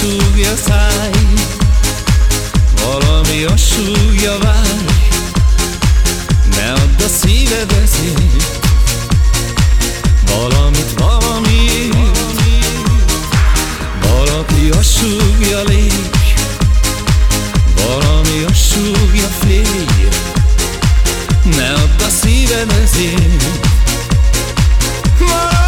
súgja száj, valami a súgja vágy, ne add a szíved ezért, valamit valami, valaki a súgja lég, valami a súgja fény, ne add a szíved ezért. Valami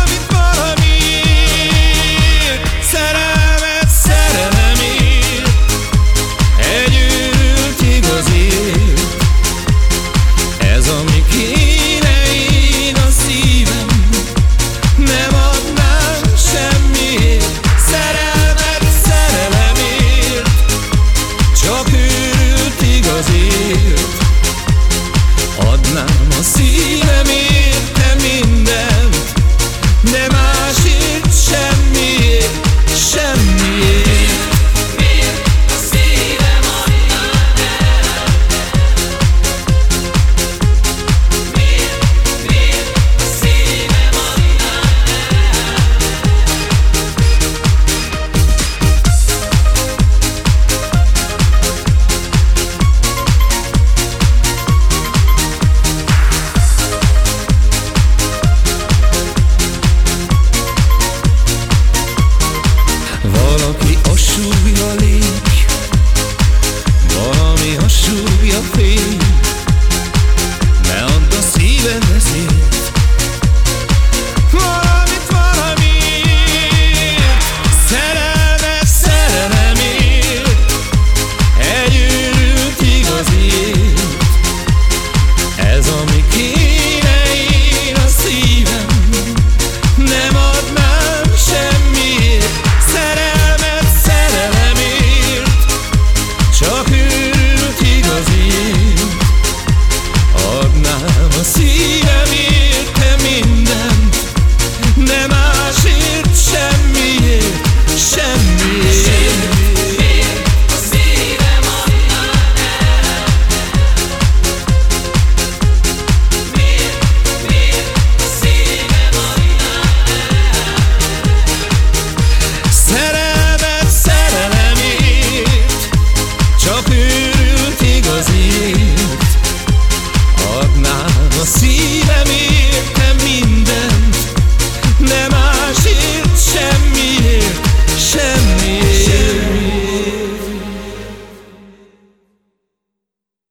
Chuck